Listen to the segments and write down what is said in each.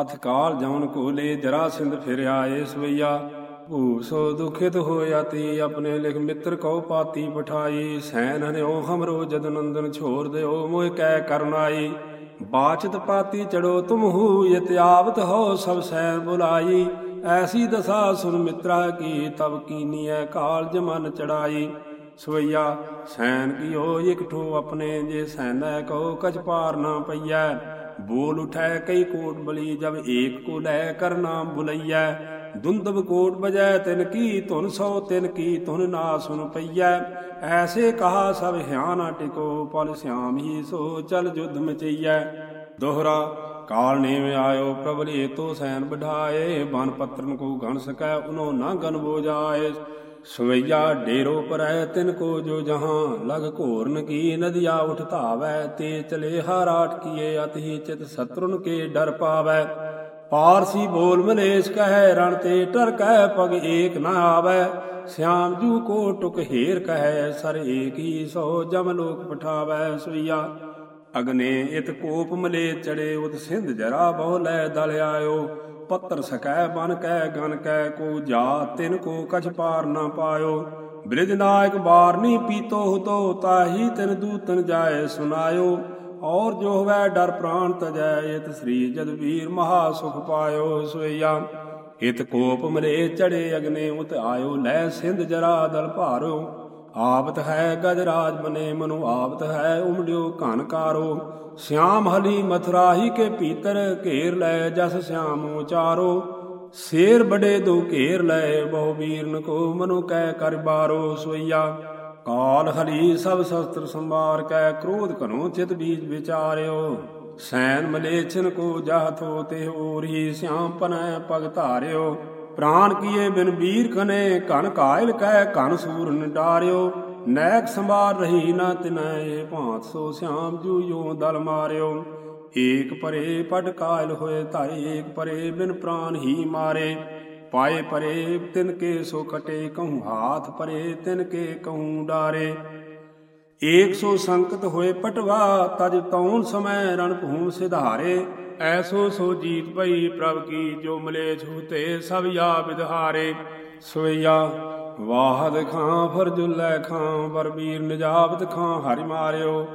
ਅਥ ਕਾਲ ਜਮਨ ਕੋਲੇ ਜਰਾ ਸਿੰਧ ਫਿਰ ਆਏ ਸਵਈਆ ਭੂ ਸੋ ਦੁਖਿਤ ਹੋਇਆ ਤੀ ਆਪਣੇ ਲਿਖ ਮਿੱਤਰ ਕਉ ਪਾਤੀ ਪਠਾਈ ਸੈਨ ਹਨਿਓ ਹਮਰੋ ਜਦ ਨੰਦਨ ਛੋਰ ਦਿਓ ਮੋਇ ਕਹਿ ਕਰਨਾਈ ਬਾਚਤ ਪਾਤੀ ਚੜੋ ਤੁਮ ਹੂ ਇਤਿਆਵਤ ਹੋ ਸਭ ਸੈਨ ਬੁਲਾਈ। ਐਸੀ ਦਸਾ ਸੁਨ ਮਿੱਤਰਾ ਕੀ ਤਬ ਕੀਨੀਐ ਕਾਲ ਜਮਨ ਚੜਾਈ। ਸਵਈਆ, ਸੈਨ ਕੀਓ ਇਕਠੋ ਆਪਣੇ ਜੇ ਸੈਨੈ ਕੋ ਕਛ ਪਾਰ ਨਾ ਪਈਐ। ਬੋਲ ਉਠੈ ਕਈ ਕੋਟ ਬਲੀ, ਜਬ ਏਕ ਕੋ ਲੈ ਕਰਨਾ ਬੁਲਈਐ। ਦੁੰਦਬ ਕੋਟ ਬਜੈ ਤਿਨ ਕੀ ਧੁਨ ਸੋ, ਤਿਨ ਕੀ ਧੁਨ ਨਾ ਸੁਨ ਪਈਐ। ਐਸੇ ਕਹਾ ਸਭ ਨਾ ਟਿਕੋ, ਪਲ ਸਿਆਮ ਹੀ ਸੋ ਚਲ ਜੁਧ ਮਚਈਐ। ਦੋਹਰਾ, ਕਾਲ ਨੇਮ ਆਇਓ, ਪ੍ਰਭ ਲੇ ਤੋ ਸੈਨ ਬਢਾਏ ਬਨ ਪਤਰਨ ਕੋ ਗਣ ਸਕੈ, ਉਨੋ ਨਾ ਗਨ ਬੋ ਜਾਏ। ਸਵਈਆ ਡੇਰੋ ਪਰੈ, ਤਿਨ ਕੋ ਜੋ ਜਹਾਂ, ਲਗ ਘੋਰਨ ਕੀ ਨਦੀਆ ਉਠ ਧਾਵੈ, ਤੇ ਚਲੇ ਹਾਰਾਟ ਕੀਏ ਅਤਿ ਚਿਤ ਸਤਰੁਨ ਕੇ ਡਰ ਪਾਵੈ। ਪਾਰਸੀ ਬੋਲ ਮਲੇਸ਼ ਕਹੈ, ਰਣ ਤੇ ਟਰ ਕਹਿ, ਪਗ ਏਕ ਨਾ ਆਵੈ। ਸਿਆਮ ਜੂ ਕੋ ਟੁਕ ਹੀਰ ਕਹੈ, ਸਰ ਏਕ ਹੀ ਸੋ ਜਮ ਲੋਕ ਪਠਾਵੈ। ਸੁਈਆ ਅਗਨੇ ਇਤ ਕੋਪ ਮਲੇ ਚੜੇ ਉਤ ਸਿੰਧ ਜਰਾ ਬਹੁ ਲੈ ਦਲ ਆਇਓ। ਪੱਤਰ ਸਕੈ, ਬਨ ਕੈ, ਗਨ ਕੈ, ਕੋ ਜਾ, ਤਿਨ ਕੋ ਕਛ ਪਾਰ ਨਾ ਪਾਇਓ। ਬ੍ਰਿਜ ਨਾਇਕ ਬਾਰਨੀ ਪੀਤੋ ਹੁਤੋ ਤਾਹੀ ਤਿਨ ਦੂਤਨ ਜਾਏ ਸੁਨਾਇਓ। ਔਰ ਜੋ ਹੋਵੈ ਡਰ ਪ੍ਰਾਨ ਤਜੈ, ਇਤ ਸ੍ਰੀ ਜਦਵੀਰ ਮਹਾ ਸੁਖ ਪਾਇਓ ਸੋਈਆ। ਇਤ ਕੋਪ ਮਲੇ ਚੜੇ ਅਗਨੇ, ਉਤ ਆਇਓ, ਲੈ ਸਿੰਧ ਜਰਾ ਦਲ ਭਾਰੋ। ਆਵਤ ਹੈ ਗਜਰਾਜ ਬਨੇ ਮਨੁ ਆਪਤ ਹੈ ਉਮੜਿਓ, ਘਨ ਕਾਰੋ। ਸਿਆਮ ਹਲੀ ਮਥਰਾਹੀ ਕੇ ਭੀਤਰ ਘੇਰ ਲੈ ਜਸ ਸਿਆਮ ਉਚਾਰੋ ਸ਼ੇਰ ਬੜੇ ਦੋ ਘੇਰ ਲੈ ਬਹੁ ਵੀਰਨ ਕੋ ਮਨੁ ਕਹਿ ਕਰ ਬਾਰੋ ਸੋਈਆ ਕਾਲ ਹਰੀ ਸਭ ਸ਼ਸਤਰ ਸੰਭਾਰ ਕੈ ਕ੍ਰੋਧ ਘਨੋ ਚਿਤ ਬੀਜ ਵਿਚਾਰਿਓ ਸੈਨ ਮਲੇਛਨ ਕੋ ਜਾਥੋ ਤੇ ਹੋਰੀ ਸਿਆਮ ਪਨੈ ਪਗ ਧਾਰਿਓ ਪ੍ਰਾਨ ਕੀਏ ਬਿਨ ਵੀਰ ਕਨੇ ਘਨ ਕਾਇਲ ਕਹਿ ਘਨ ਸੂਰਨ ਡਾਰਿਓ ਨੈਕ ਸੰਭਾਰ ਰਹੀ ਨਾ ਤਿਨੈ, ਭਾਂਤ ਸੋ ਸਿਆਮ ਜੂ ਯੋ ਦਲ ਮਾਰਿਓ। ਏਕ ਪਰੇ ਪਟ ਕਾਇਲ ਹੋਏ ਧਾਰੇ ਏਕ ਪਰੇ ਬਿਨ ਪ੍ਰਾਨ ਹੀ ਮਾਰੇ। ਪਾਏ ਪਰੇ, ਤਿਨ ਕੇ ਸੋ ਕਟੇ ਕਹੂੰ ਹਾਥ ਪਰੇ, ਤਿਨ ਕੇ ਕਹੂੰ ਡਾਰੇ। ਏਕ ਸੋ ਸੰਕਤ ਹੋਏ ਪਟਵਾ, ਤਜ ਤੌਣ ਸਮੈ ਰਣ ਭੂਮ ਸਿਧਾਰੇ। ਐਸੋ ਸੋ ਜੀਤ ਪਈ ਪ੍ਰਭ ਕੀ ਜੋ ਮਲੇ ਝੂਤੇ ਸਭ ਯਾ ਵਿਧਾਰੇ ਸੋਇਆ ਵਾਹਦ ਖਾਂ ਫਰਜੁਲੈ ਖਾਂ ਬਰਬੀਰ ਨਜਾਬਤ ਖਾਂ, ਹਰਿ ਮਾਰਿਓ।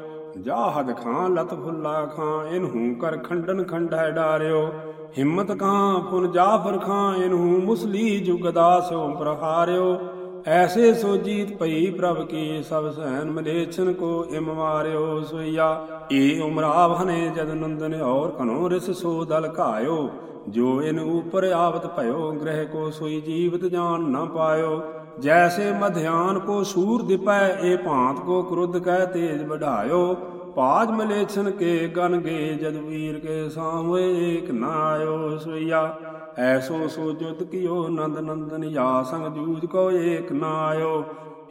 ਜਾਹਦ ਖਾਂ, ਲਤ ਫੁੱਲਾ ਖਾਂ, ਇਨਹੂ ਕਰ ਖੰਡਨ ਖੰਡੈ ਡਾਰਿਓ। ਹਿੰਮਤ ਖਾਂ ਫੁਨ ਜਾਫਰ ਖਾਂ, ਇਨਹੂ ਮੁਸਲੀ ਜੁਗਦਾ ਸਿਓ ਪ੍ਰਹਾਰਿਓ। ਐਸੇ ਸੋ ਜੀਤ ਪਈ ਪ੍ਰਭ ਕੀ, ਸਭ ਸੈਨ ਮਲੇਛਨ ਕੋ ਇਮ ਮਾਰਿਓ ਸੋਈਆ, ਏ ਉਮਰਾਵ ਹਨੇ ਜਦ ਨੰਦਨ ਔਰ ਕਨੋ ਰਿਸ ਸੋ ਦਲ ਘਾਇਓ। ਜੋ ਇਨ ਉਪਰ ਆਵਤ ਭਇਓ, ਗ੍ਰਹਿ ਕੋ ਸੋਈ ਜੀਵਤ ਜਾਣ ਨਾ ਪਾਇਓ। ਜੈਸੇ ਮਧਿਆਨ ਕੋ ਸੂਰ ਦਿਪੈ ਏ ਭਾਂਤ ਕੋ ਕ੍ਰੁੱਧ ਕਹਿ ਤੇਜ ਵਢਾਇਓ। ਪਾਜ ਮਲੇਛਨ ਕੇ ਗਨ ਗੇ, ਜਦ ਵੀਰ ਕੇ ਸਾਹਵੇ ਏਕ ਨਾ ਆਇਓ ਸਈਆ ਐਸੋ ਸੋ ਜੁਤ ਕੀਓ ਨੰਦ ਨੰਦਨ ਯਾ ਸੰਗ ਜੂਜ ਕੋ ਏਕ ਨਾ ਆਇਓ।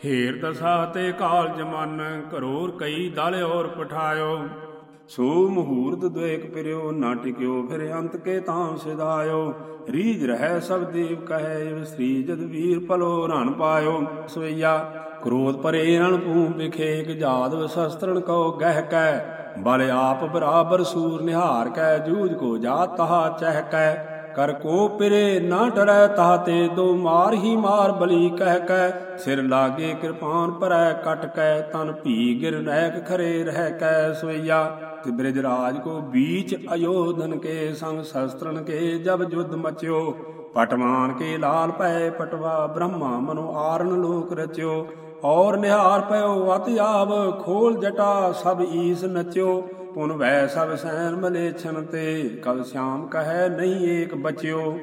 ਹੇਰ ਦਸਾ ਤੇ ਕਾਲ ਜਮਨ ਕਰੋਰ ਕਈ ਦਲ ਔਰ ਪਠਾਇਓ। ਸੋ ਮਹੂਰਤ ਦੁਇਕ ਪਿਰਿਓ, ਨਾ ਟਿਕਿਓ, ਫਿਰ ਅੰਤ ਕੇ ਤਾਂ ਸਿਧਾਇਓ। ਰੀਜ ਰਹਿ ਸਭ ਦੇਵ ਕਹੈ ਸ੍ਰੀ ਜਦ ਵੀਰ ਪਲੋ ਰਣ ਪਾਇਓ। ਸਵਈਆ, ਕ੍ਰੋਧ ਪਰੇ ਰਣ ਭੂ ਵਿਖੇਕ ਜਾਦਵ ਸ਼ਸਤਰਣ ਕੋ ਗਹਿ ਕੈ। ਬਲ ਆਪ ਬਰਾਬਰ ਸੂਰ ਨਿਹਾਰ ਕੈ, ਜੂਝ ਕੋ ਜਾ ਤਹਾ ਚਹਿ ਕੈ। ਕਰ ਕੋ ਪਿਰੇ ਨਾ ਡਰੈ ਤਾਤੇ, ਦੋ ਮਾਰ ਹੀ ਮਾਰ ਬਲੀ ਕਹਿ ਕੈ। ਸਿਰ ਲਾਗੇ ਕਿਰਪਾਨ ਪਰੈ ਕਟ ਕੈ, ਤਨ ਭੀ ਗਿਰ ਨੈਕ ਖਰੇ ਰਹਿ ਕੈ। ਸੋਈਆ ਤੇ ਬ੍ਰਿਜ ਰਾਜ ਕੋ ਬੀਚ ਅਯੋਧਨ ਕੇ ਸੰਗ ਸ਼ਸਤਰਨ ਕੇ ਜਬ ਜੁਧ ਮਚਿਓ ਪਟਵਾਨ ਕੇ ਲਾਲ ਪੈ ਪਟਵਾ ਬ੍ਰਹਮਾ ਮਨੋ ਆਰਨ ਲੋਕ ਰਚਿਓ, ਔਰ ਨਿਹਾਰ ਪਇਓ ਅਤ ਆਵ ਖੋਲ ਜਟਾ ਸਭ ਈਸ ਨਚਿਓ, ਪੁਨ ਵੈ ਸਭ ਸੈਨ ਮਲੇਛਨ ਤੇ, ਕਲ ਸ਼ਾਮ ਕਹੈ ਨਹੀਂ ਏਕ ਬਚਿਓ।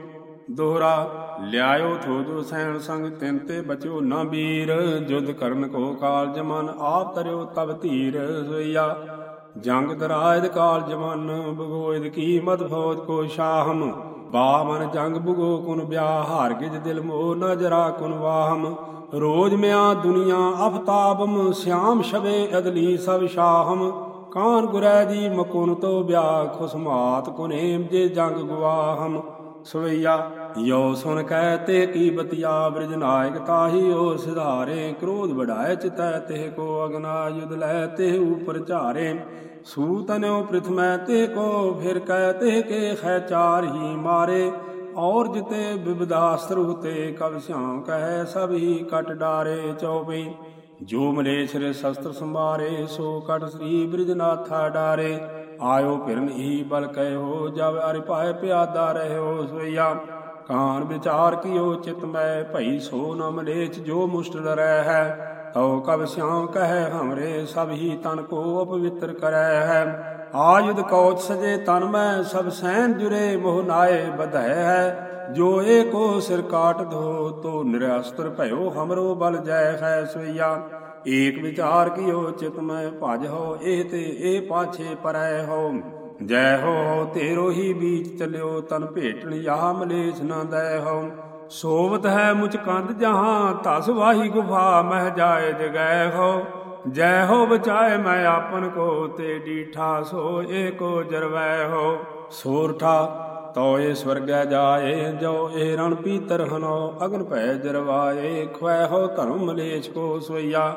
ਦੋਹਰਾ, ਲਿਆਇਓ ਥੋ ਜੋ ਸੈਨ ਸੰਗ ਤਿੰਨ ਤੇ ਬਚਿਓ ਨਾ ਵੀਰ ਜੁਧ ਕਰਨ ਕੋ ਕਾਲ ਜਮਨ ਆਪ ਤਰਿਓ ਤਬ ਧੀਰ ਸੋਈਆ ਜੰਗ ਦਰਾਇਦ ਕਾਲ ਜਵਾਨ ਬਗੋਇਦ ਕੀ ਫੌਜ ਕੋ ਸ਼ਾਹਮ। ਬਾਮਨ ਜੰਗ ਬੁਗੋ ਕੁਨ ਵਿਆਹ, ਹਾਰ ਗਿਜ ਦਿਲ ਮੋ ਨਜਰਾ ਕੁਨ ਵਾਹਮ। ਰੋਜ ਮਿਆ ਦੁਨੀਆ ਅਫਤਾਬਮ ਸਿਆਮ ਸ਼ਵੇ ਅਦਲੀ ਸਭ ਸ਼ਾਹਮ। ਕਾਨ ਗੁਰੈ ਜੀ ਮਕੁਨ ਤੋ ਵਿਆਹ, ਖੁਸਮਾਤ ਕੁਨੇਮ ਜੇ ਜੰਗ ਗਵਾਹਮ ਸਵਈਆ। ਯੋ ਸੁਨ ਕਹਿ ਤੇ ਕੀ ਬਤਿਆ ਬ੍ਰਿਜ ਨਾਇਕ ਤਾਹੀ ਓ ਸਿਧਾਰੇ ਕ੍ਰੋਧ ਵਢਾਏ ਚਿਤੈ ਤੇ ਕੋ ਅਗਨਾ, ਯੁਧ ਲੈ ਤੇ ਉਪਰ ਝਾਰੇ। ਸੂਤਨਿਓ ਪ੍ਰਥਮੈ ਤੇ ਕੋ, ਫਿਰ ਕਹਿ ਤੇ ਕੇ ਖੈ ਚਾਰ ਹੀ ਮਾਰੇ। ਔਰ ਜਿਤੇ ਬਿਬਦਾਸਤਰ ਤੇ ਕਬ ਸਿਆਮ ਕਹਿ, ਸਭ ਹੀ ਕਟ ਡਾਰੇ ਚੌਪਈ। ਜੋ ਮਲੇਛ ਰੇ ਸ਼ਸਤਰ ਸੰਭਾਰੇ, ਸੋ ਕਟ ਸ੍ਰੀ ਬ੍ਰਿਜਨਾਥਾ ਡਾਰੇ। ਆਇਓ ਫਿਰਨ ਹੀ ਬਲ ਕਹਿਓ, ਜਬ ਅਰਿ ਪਾਏ ਪਿਆਦਾ ਰਹਿਓ ਸੋਈਆ। ਕਾਨ ਵਿਚਾਰ ਕੀਓ ਚਿਤ ਮੈਂ, ਭਈ ਸੋ ਨ ਮਲੇਛ ਜੋ ਮੁਸ਼ਟ ਡਰੈ ਹੈ ਤਉ ਕਬ ਸਿਆਮ ਕਹੈ, ਹਮਰੇ ਸਭ ਹੀ ਤਨ ਕੋ ਅਪਵਿੱਤਰ ਕਰੈ ਹੈ। ਆਯੁਧ ਕੌਚ ਸਜੇ ਤਨ ਮੈਂ, ਸਭ ਸੈਨ ਜੁਰੇ ਮੋਹ ਨਾਏ ਬਧੈ ਹੈ। ਜੋ ਏ ਕੋ ਸਿਰ ਕਾਟ ਧੋ, ਤੋ ਨਿਰਅਸਤਰ ਭਇਓ ਹਮਰੋ ਬਲ ਜੈ ਹੈ ਸੋਈਆ। ਏਕ ਵਿਚਾਰ ਕੀਓ ਚਿਤ ਮੈਂ ਭਜ ਹੋ, ਇਹ ਤੇ ਇਹ ਪਾਛੇ ਪਰੈ ਹੋ। ਜੈ ਹੋ, ਤੇਰੋ ਹੀ ਬੀਚ ਚਲਿਓ, ਤਨ ਭੇਟਣ ਯਾ ਮਲੇਛ ਨਾ ਦੈ ਹੋ। ਸੋਵਤ ਹੈ ਮੁਝ ਕੰਦ ਜਹਾਂ ਤਸ ਵਾਹੀ ਗੁਫਾ, ਮਹਿ ਜਾਏ ਜਗੈ ਹੋ। ਜੈ ਹੋ ਬਚਾਏ ਮੈਂ ਆਪਨ ਕੋ ਤੇ ਡੀਠਾ ਸੋ ਏਕੋ ਜਰਵੈ ਹੋ। ਸੋਰਠਾ, ਤੋਏ ਸਵਰਗੈ ਜਾਏ, ਜੋ ਇਹ ਰਣ ਪੀਤਰ ਹਨੋ, ਅਗਨ ਭੈ ਜਰਵਾਏ ਖਵੈ ਹੋ ਧਰਮ ਮਲੇਛ ਕੋ ਸੋਈਆ।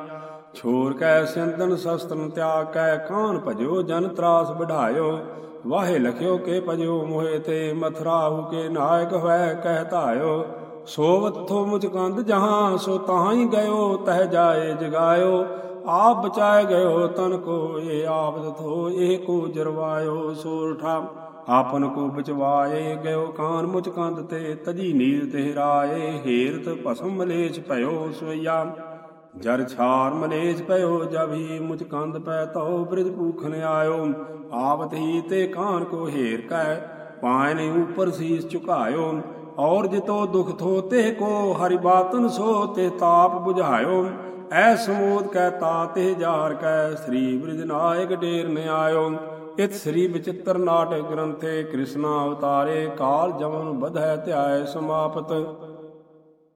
ਛੋਰ ਕੈ ਸਿੰਦਨ ਸ਼ਸਤਨ ਤਿਆਗ ਕੈ, ਕਾਨ ਭਜੋ ਜਨ ਤਰਾਸ ਬਢਾਇਓ ਵਾਹੇ ਲਖਿਓ ਕੇ ਭਜੋ ਮੋਹਿ ਤੇ, ਮਥਰਾਹੂ ਕੇ ਨਾਇਕ ਹੋਇ ਕਹਿਤਾਇਓ ਸੋਵਥੋ ਮੁਝ ਕੰਦ ਜਹਾਂ, ਸੋ ਤਾਹੀ ਗਇਓ, ਤਹ ਜਾਏ ਜਗਾਇਓ। ਆਪ ਬਚਾਏ ਗਇਓ ਤਨ ਕੋ, ਇਹ ਆਪਦ ਥੋ, ਇਹ ਕੋ ਜਰਵਾਇਓ ਸੋਰਠਾ। ਆਪਨ ਕੋ ਬਚਵਾਏ ਗਇਓ ਕਾਨ ਮੁਚ ਕੰਦ ਤੇ ਤਜੀ ਨੀਲ ਤੇ ਰਾਏ, ਹੇਰਤ ਭਸਮ ਮਲੇਛ ਭਇਓ ਸੋਈਆ। ਜਰ ਛਾਰ ਮਲੇਛ ਭਇਓ ਜਬ ਹੀ ਕੰਦ ਪੈ ਤਉ ਬ੍ਰਿਜ ਪੂਖਨ ਆਇਓ। ਆਪਤ ਹੀ ਤੇ ਕਾਨ ਕੋ ਹੇਰ ਕੈ, ਪਾਇਨ ਉਪਰ ਸੀਸ ਝੁਕਾਇਓ। ਔਰ ਜਿਤੋ ਦੁਖ ਥੋ, ਤੇ ਕੋ ਹਰਿ ਬਾਤਨ ਸੋ, ਤੇ ਤਾਪ ਬੁਝਾਇਓ। ਐ ਸਮੋਦ ਕੈ ਤਾਤੇ ਜਾਰ ਕੈ, ਸ੍ਰੀ ਬ੍ਰਿਜ ਨਾਇਕ ਡੇਰ ਨ ਆਇਓ। ਇਤ ਸ੍ਰੀ ਵਿਚਿਤ੍ਰ ਨਾਟਕ ਗ੍ਰੰਥੇ ਕ੍ਰਿਸ਼ਨਾ ਅਵਤਾਰੇ, ਕਾਲ ਜਮਨ ਬਧੈ ਧਿਆਏ ਸਮਾਪਤ।